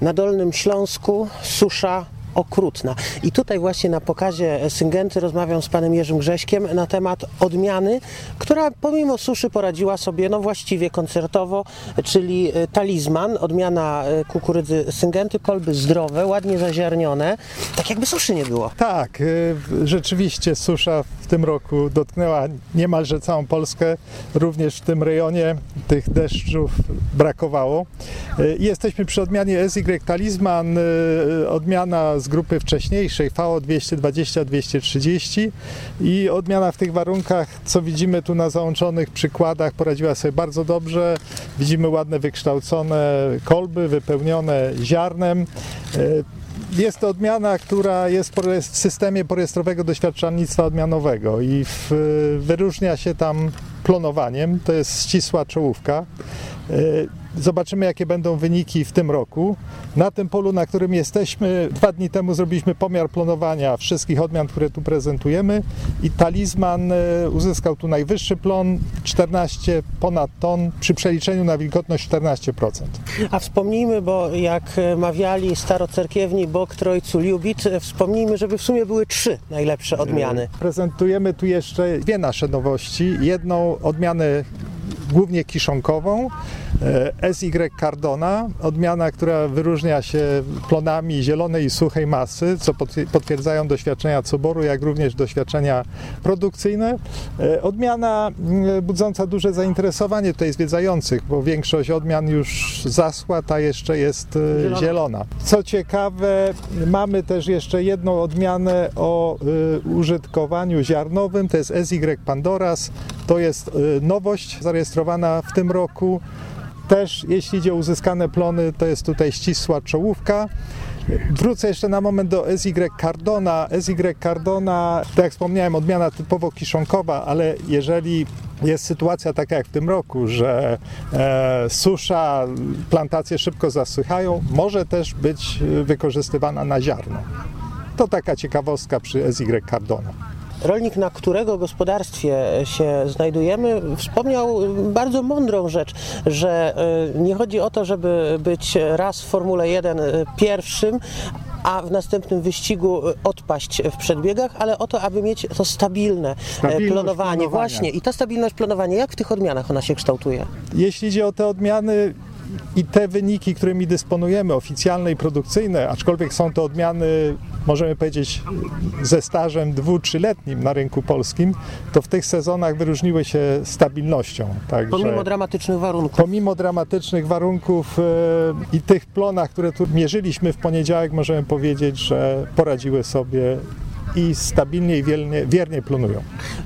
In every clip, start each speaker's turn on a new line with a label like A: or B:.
A: Na Dolnym Śląsku susza okrutna. I tutaj właśnie na pokazie Syngenty rozmawiam z panem Jerzym Grześkiem na temat odmiany, która pomimo suszy poradziła sobie no właściwie koncertowo, czyli e, talizman, odmiana e, kukurydzy Syngenty, kolby zdrowe, ładnie zaziarnione, tak jakby suszy nie było.
B: Tak, y, rzeczywiście susza w tym roku dotknęła niemalże całą Polskę. Również w tym rejonie tych deszczów brakowało. Y, Jesteśmy przy odmianie SY Talisman, y, odmiana z grupy wcześniejszej VO 220-230 i odmiana w tych warunkach, co widzimy tu na załączonych przykładach, poradziła sobie bardzo dobrze. Widzimy ładne wykształcone kolby, wypełnione ziarnem. Jest to odmiana, która jest w systemie porejestrowego doświadczalnictwa odmianowego i w, wyróżnia się tam plonowaniem. To jest ścisła czołówka. Zobaczymy, jakie będą wyniki w tym roku. Na tym polu, na którym jesteśmy, dwa dni temu zrobiliśmy pomiar plonowania wszystkich odmian, które tu prezentujemy i talizman uzyskał tu najwyższy plon 14 ponad ton przy przeliczeniu na wilgotność 14%.
A: A wspomnijmy, bo jak mawiali starocerkiewni Bóg Trojcu Lubit, wspomnijmy, żeby w sumie były trzy najlepsze odmiany.
B: Prezentujemy tu jeszcze dwie nasze nowości. Jedną odmianę głównie kiszonkową, SY Cardona, odmiana, która wyróżnia się plonami zielonej i suchej masy, co potwierdzają doświadczenia coboru, jak również doświadczenia produkcyjne. Odmiana budząca duże zainteresowanie tutaj zwiedzających, bo większość odmian już zasła, ta jeszcze jest zielona. zielona. Co ciekawe, mamy też jeszcze jedną odmianę o użytkowaniu ziarnowym, to jest SY Pandoras, to jest nowość zarejestrowana w tym roku. Też jeśli idzie o uzyskane plony, to jest tutaj ścisła czołówka. Wrócę jeszcze na moment do SY Cardona. SY Cardona, tak jak wspomniałem, odmiana typowo kiszonkowa, ale jeżeli jest sytuacja taka jak w tym roku, że e, susza, plantacje szybko zasychają, może też być wykorzystywana na ziarno. To taka ciekawostka przy SY Cardona.
A: Rolnik, na którego gospodarstwie się znajdujemy, wspomniał bardzo mądrą rzecz, że nie chodzi o to, żeby być raz w Formule 1 pierwszym, a w następnym wyścigu odpaść w przedbiegach, ale o to, aby mieć to stabilne
B: planowania.
A: Właśnie. I ta stabilność planowania, jak w tych odmianach ona się kształtuje?
B: Jeśli idzie o te odmiany i te wyniki, którymi dysponujemy, oficjalne i produkcyjne, aczkolwiek są to odmiany, możemy powiedzieć, ze stażem dwu, trzyletnim na rynku polskim, to w tych sezonach wyróżniły się stabilnością. Także
A: Pomimo dramatycznych warunków.
B: pomimo dramatycznych warunków e, i tych plonach, które tu mierzyliśmy w poniedziałek, możemy powiedzieć, że poradziły sobie i stabilnie i wiernie, wiernie.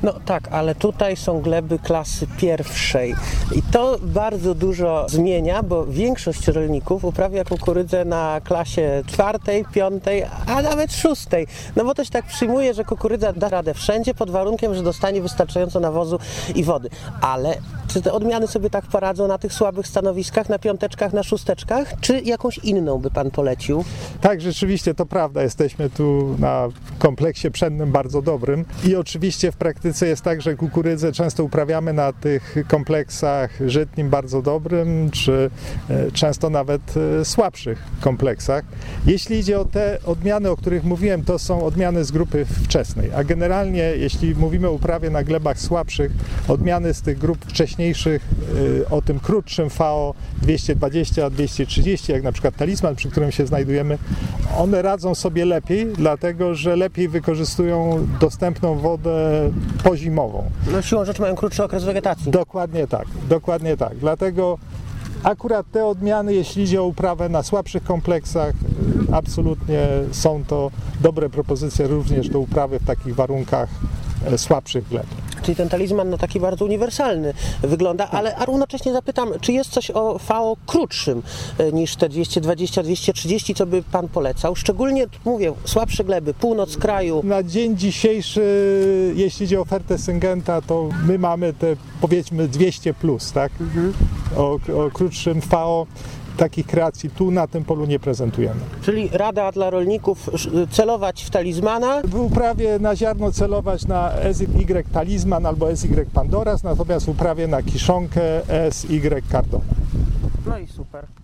A: No tak, ale tutaj są gleby klasy pierwszej i to bardzo dużo zmienia, bo większość rolników uprawia kukurydzę na klasie czwartej, piątej, a nawet szóstej. No bo się tak przyjmuje, że kukurydza da radę wszędzie pod warunkiem, że dostanie wystarczająco nawozu i wody. Ale czy te odmiany sobie tak poradzą na tych słabych stanowiskach, na piąteczkach, na szósteczkach, czy jakąś inną by pan polecił?
B: Tak, rzeczywiście to prawda. Jesteśmy tu na kompleksie pszennym bardzo dobrym i oczywiście w praktyce jest tak, że kukurydzę często uprawiamy na tych kompleksach żytnim bardzo dobrym, czy e, często nawet e, słabszych kompleksach. Jeśli idzie o te odmiany, o których mówiłem, to są odmiany z grupy wczesnej, a generalnie jeśli mówimy o uprawie na glebach słabszych, odmiany z tych grup wcześniejszych, e, o tym krótszym VO 220-230, jak na przykład talisman, przy którym się znajdujemy, one radzą sobie lepiej, dlatego że lepiej wykorzystują dostępną wodę pozimową.
A: No siłą rzeczy mają krótszy okres wegetacji.
B: Dokładnie tak, dokładnie tak. Dlatego akurat te odmiany, jeśli idzie o uprawę na słabszych kompleksach, y, absolutnie są to dobre propozycje również do uprawy w takich warunkach e, słabszych gleb.
A: Czyli ten talizman no, taki bardzo uniwersalny wygląda, ale a równocześnie zapytam, czy jest coś o VO krótszym e, niż te 220-230, co by Pan polecał? Szczególnie, mówię, słabsze gleby, północ kraju.
B: Na dzień dzisiejszy, jeśli idzie o ofertę Syngenta, to my mamy te powiedzmy 200 plus, tak? O, o krótszym VO takich kreacji tu na tym polu nie prezentujemy.
A: Czyli rada dla rolników celować w talizmana,
B: W uprawie na ziarno celować na SY Talisman albo SY Pandoras, natomiast w uprawie na kiszonkę SY Cardona.
A: no i super.